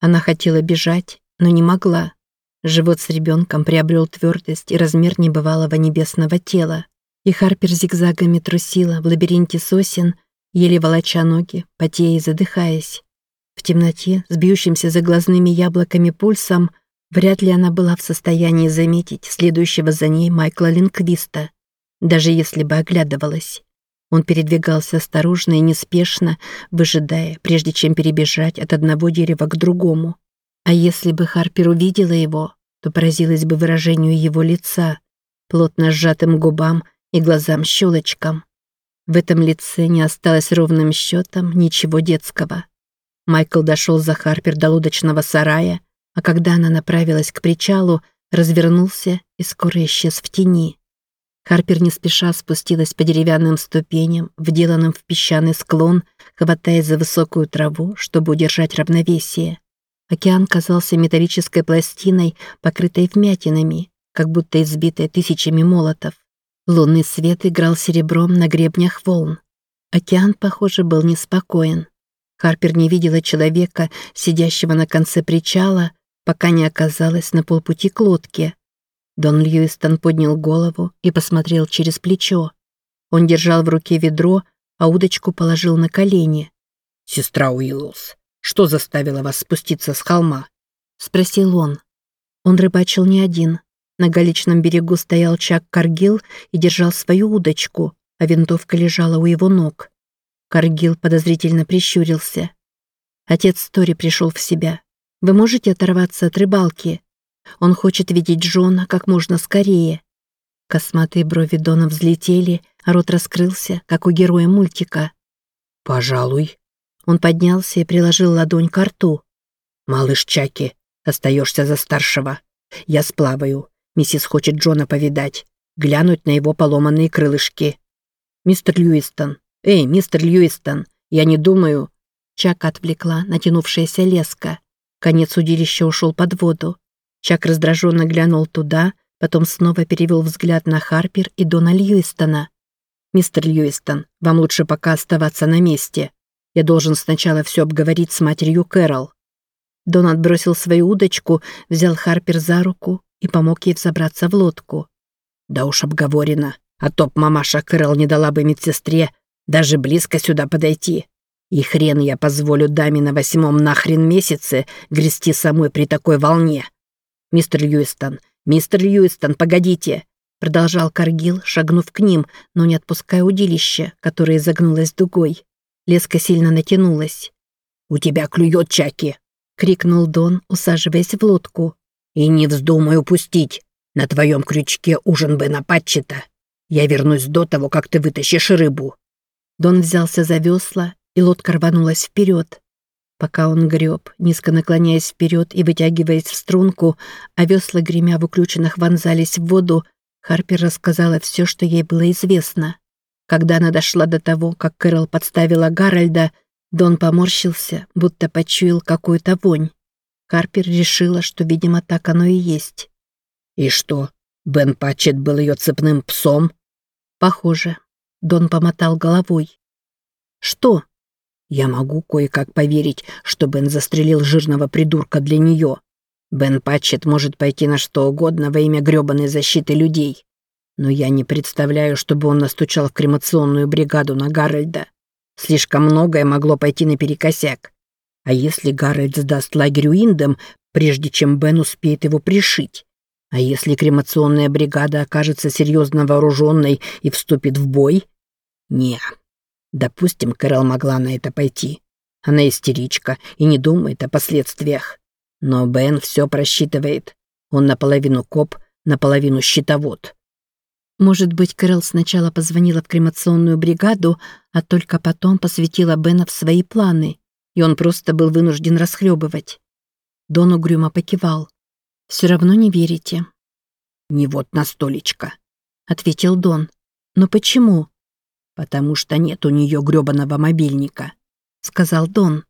Она хотела бежать, но не могла. Живот с ребенком приобрел твердость и размер небывалого небесного тела. И Харпер зигзагами трусила в лабиринте сосен, еле волоча ноги, потея и задыхаясь. В темноте, с бьющимся за глазными яблоками пульсом, вряд ли она была в состоянии заметить следующего за ней Майкла Линквиста, даже если бы оглядывалась. Он передвигался осторожно и неспешно, выжидая, прежде чем перебежать от одного дерева к другому. А если бы Харпер увидела его, то поразилась бы выражению его лица, плотно сжатым губам и глазам-щелочкам. В этом лице не осталось ровным счетом ничего детского. Майкл дошел за Харпер до лодочного сарая, а когда она направилась к причалу, развернулся и скоро исчез в тени. Харпер не спеша спустилась по деревянным ступеням, вделанным в песчаный склон, хватаясь за высокую траву, чтобы удержать равновесие. Океан казался металлической пластиной, покрытой вмятинами, как будто избитой тысячами молотов. Лунный свет играл серебром на гребнях волн. Океан, похоже, был неспокоен. Харпер не видела человека, сидящего на конце причала, пока не оказалась на полпути к лодке. Дон Льюистон поднял голову и посмотрел через плечо. Он держал в руке ведро, а удочку положил на колени. «Сестра Уиллус, что заставило вас спуститься с холма?» — спросил он. Он рыбачил не один. На галечном берегу стоял Чак Каргил и держал свою удочку, а винтовка лежала у его ног. Каргил подозрительно прищурился. Отец Тори пришел в себя. «Вы можете оторваться от рыбалки?» Он хочет видеть Джона как можно скорее. Косматые брови Дона взлетели, а рот раскрылся, как у героя мультика. «Пожалуй». Он поднялся и приложил ладонь к рту. «Малыш Чаки, остаешься за старшего. Я сплаваю. Миссис хочет Джона повидать, глянуть на его поломанные крылышки. Мистер Льюистон, эй, мистер Льюистон, я не думаю...» Чак отвлекла натянувшаяся леска. Конец удилища ушел под воду. Чак раздраженно глянул туда, потом снова перевел взгляд на Харпер и Дона Льюистона. «Мистер Льюистон, вам лучше пока оставаться на месте. Я должен сначала все обговорить с матерью Кэрол». Дон отбросил свою удочку, взял Харпер за руку и помог ей взобраться в лодку. «Да уж обговорено, а топ мамаша Кэрол не дала бы медсестре даже близко сюда подойти. И хрен я позволю даме на восьмом нахрен месяце грести самой при такой волне». «Мистер Льюистон, мистер Льюистон, погодите!» Продолжал Каргил, шагнув к ним, но не отпуская удилище, которое изогнулось дугой. Леска сильно натянулась. «У тебя клюет, Чаки!» — крикнул Дон, усаживаясь в лодку. «И не вздумай упустить! На твоем крючке ужин Бена Патчета! Я вернусь до того, как ты вытащишь рыбу!» Дон взялся за весла, и лодка рванулась вперед. Пока он греб, низко наклоняясь вперед и вытягиваясь в струнку, а весла гремя в уключенных вонзались в воду, Харпер рассказала все, что ей было известно. Когда она дошла до того, как Кэрол подставила Гарольда, Дон поморщился, будто почуял какую-то вонь. Харпер решила, что, видимо, так оно и есть. «И что, Бен Патчет был ее цепным псом?» «Похоже». Дон помотал головой. «Что?» Я могу кое-как поверить, что Бен застрелил жирного придурка для нее. Бен Патчет может пойти на что угодно во имя грёбаной защиты людей. Но я не представляю, чтобы он настучал в кремационную бригаду на Гарольда. Слишком многое могло пойти наперекосяк. А если Гарольд сдаст лагерю Индам, прежде чем Бен успеет его пришить? А если кремационная бригада окажется серьезно вооруженной и вступит в бой? Не, Допустим, Кэрол могла на это пойти. Она истеричка и не думает о последствиях. Но Бен все просчитывает. Он наполовину коп, наполовину щитовод. Может быть, Кэрол сначала позвонила в кремационную бригаду, а только потом посвятила Бена в свои планы, и он просто был вынужден расхлебывать. Дон угрюмо покивал. «Все равно не верите?» «Не вот на столечко», — ответил Дон. «Но почему?» «Потому что нет у нее грёбаного мобильника», — сказал Дон.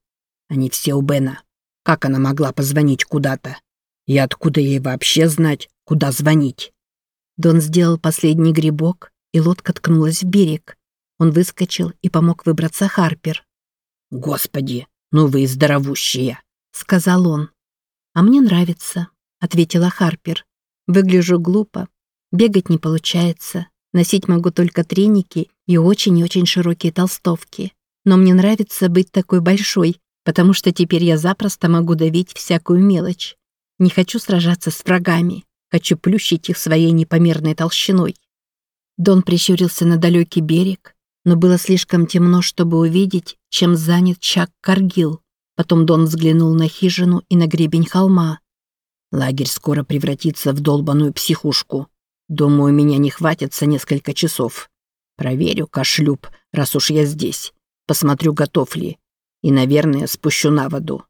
«Они все у Бена. Как она могла позвонить куда-то? И откуда ей вообще знать, куда звонить?» Дон сделал последний грибок, и лодка ткнулась в берег. Он выскочил и помог выбраться Харпер. «Господи, ну вы и здоровущие!» — сказал он. «А мне нравится», — ответила Харпер. «Выгляжу глупо. Бегать не получается. Носить могу только треники и очень и очень широкие толстовки. Но мне нравится быть такой большой, потому что теперь я запросто могу давить всякую мелочь. Не хочу сражаться с врагами. Хочу плющить их своей непомерной толщиной». Дон прищурился на далекий берег, но было слишком темно, чтобы увидеть, чем занят Чак Каргил. Потом Дон взглянул на хижину и на гребень холма. «Лагерь скоро превратится в долбаную психушку. Думаю, меня не хватится несколько часов. Проверю кашлюб, раз уж я здесь. Посмотрю, готов ли. И, наверное, спущу на воду».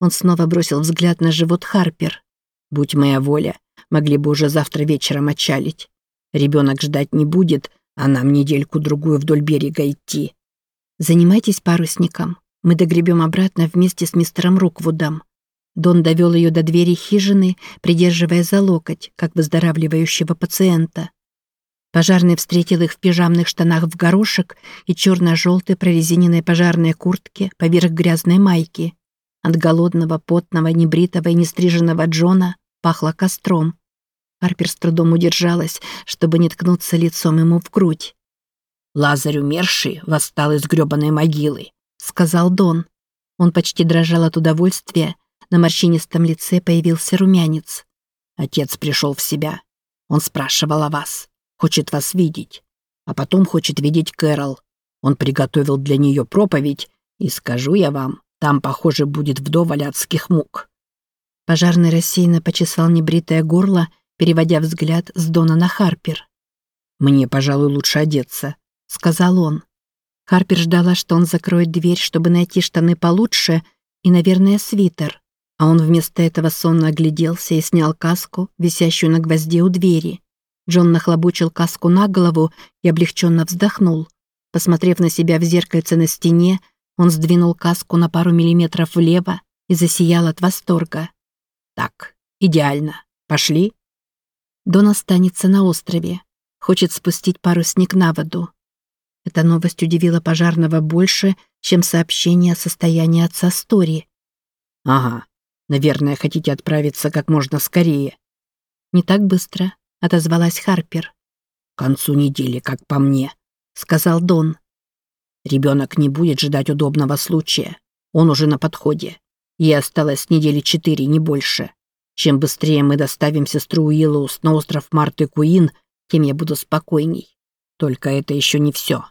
Он снова бросил взгляд на живот Харпер. «Будь моя воля, могли бы уже завтра вечером отчалить. Ребенок ждать не будет, а нам недельку-другую вдоль берега идти. Занимайтесь парусником. Мы догребем обратно вместе с мистером Руквудом. Дон довел ее до двери хижины, придерживая за локоть, как выздоравливающего пациента. Пожарный встретил их в пижамных штанах в горошек и черно-желтой прорезиненной пожарной куртке поверх грязной майки. От голодного, потного, небритого и нестриженного Джона пахло костром. Харпер с трудом удержалась, чтобы не ткнуться лицом ему в грудь. «Лазарь умерший восстал из грёбаной могилы», — сказал Дон. Он почти дрожал от удовольствия, на морщинистом лице появился румянец. Отец пришел в себя. Он спрашивал о вас, хочет вас видеть, а потом хочет видеть Кэрол. Он приготовил для нее проповедь, и скажу я вам, там, похоже, будет вдоволь адских мук». Пожарный рассеянно почесал небритое горло переводя взгляд с Дона на Харпер. «Мне, пожалуй, лучше одеться», — сказал он. Харпер ждала, что он закроет дверь, чтобы найти штаны получше и, наверное, свитер. А он вместо этого сонно огляделся и снял каску, висящую на гвозде у двери. Джон нахлобучил каску на голову и облегченно вздохнул. Посмотрев на себя в зеркальце на стене, он сдвинул каску на пару миллиметров влево и засиял от восторга. «Так, идеально. Пошли?» Дон останется на острове. Хочет спустить парусник на воду. Эта новость удивила пожарного больше, чем сообщение о состоянии отца Стори. «Ага, наверное, хотите отправиться как можно скорее». «Не так быстро», — отозвалась Харпер. «К концу недели, как по мне», — сказал Дон. «Ребенок не будет ждать удобного случая. Он уже на подходе. Ей осталось недели четыре, не больше. Чем быстрее мы доставим сестру Уиллоус на остров Марты Куин, тем я буду спокойней. Только это еще не все.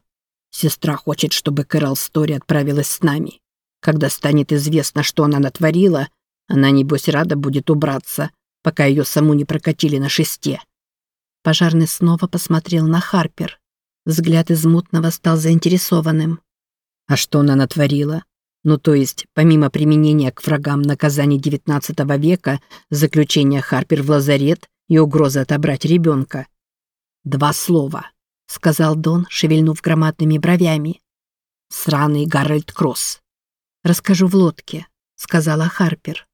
Сестра хочет, чтобы Кэрол Стори отправилась с нами. Когда станет известно, что она натворила, она, небось, рада будет убраться, пока ее саму не прокатили на шесте. Пожарный снова посмотрел на Харпер. Взгляд из мутного стал заинтересованным. А что она натворила? Ну то есть, помимо применения к врагам наказаний XIX века, заключения Харпер в лазарет и угрозы отобрать ребенка. «Два слова», — сказал Дон, шевельнув громадными бровями. «Сраный Гарольд Кросс». «Расскажу в лодке», — сказала Харпер.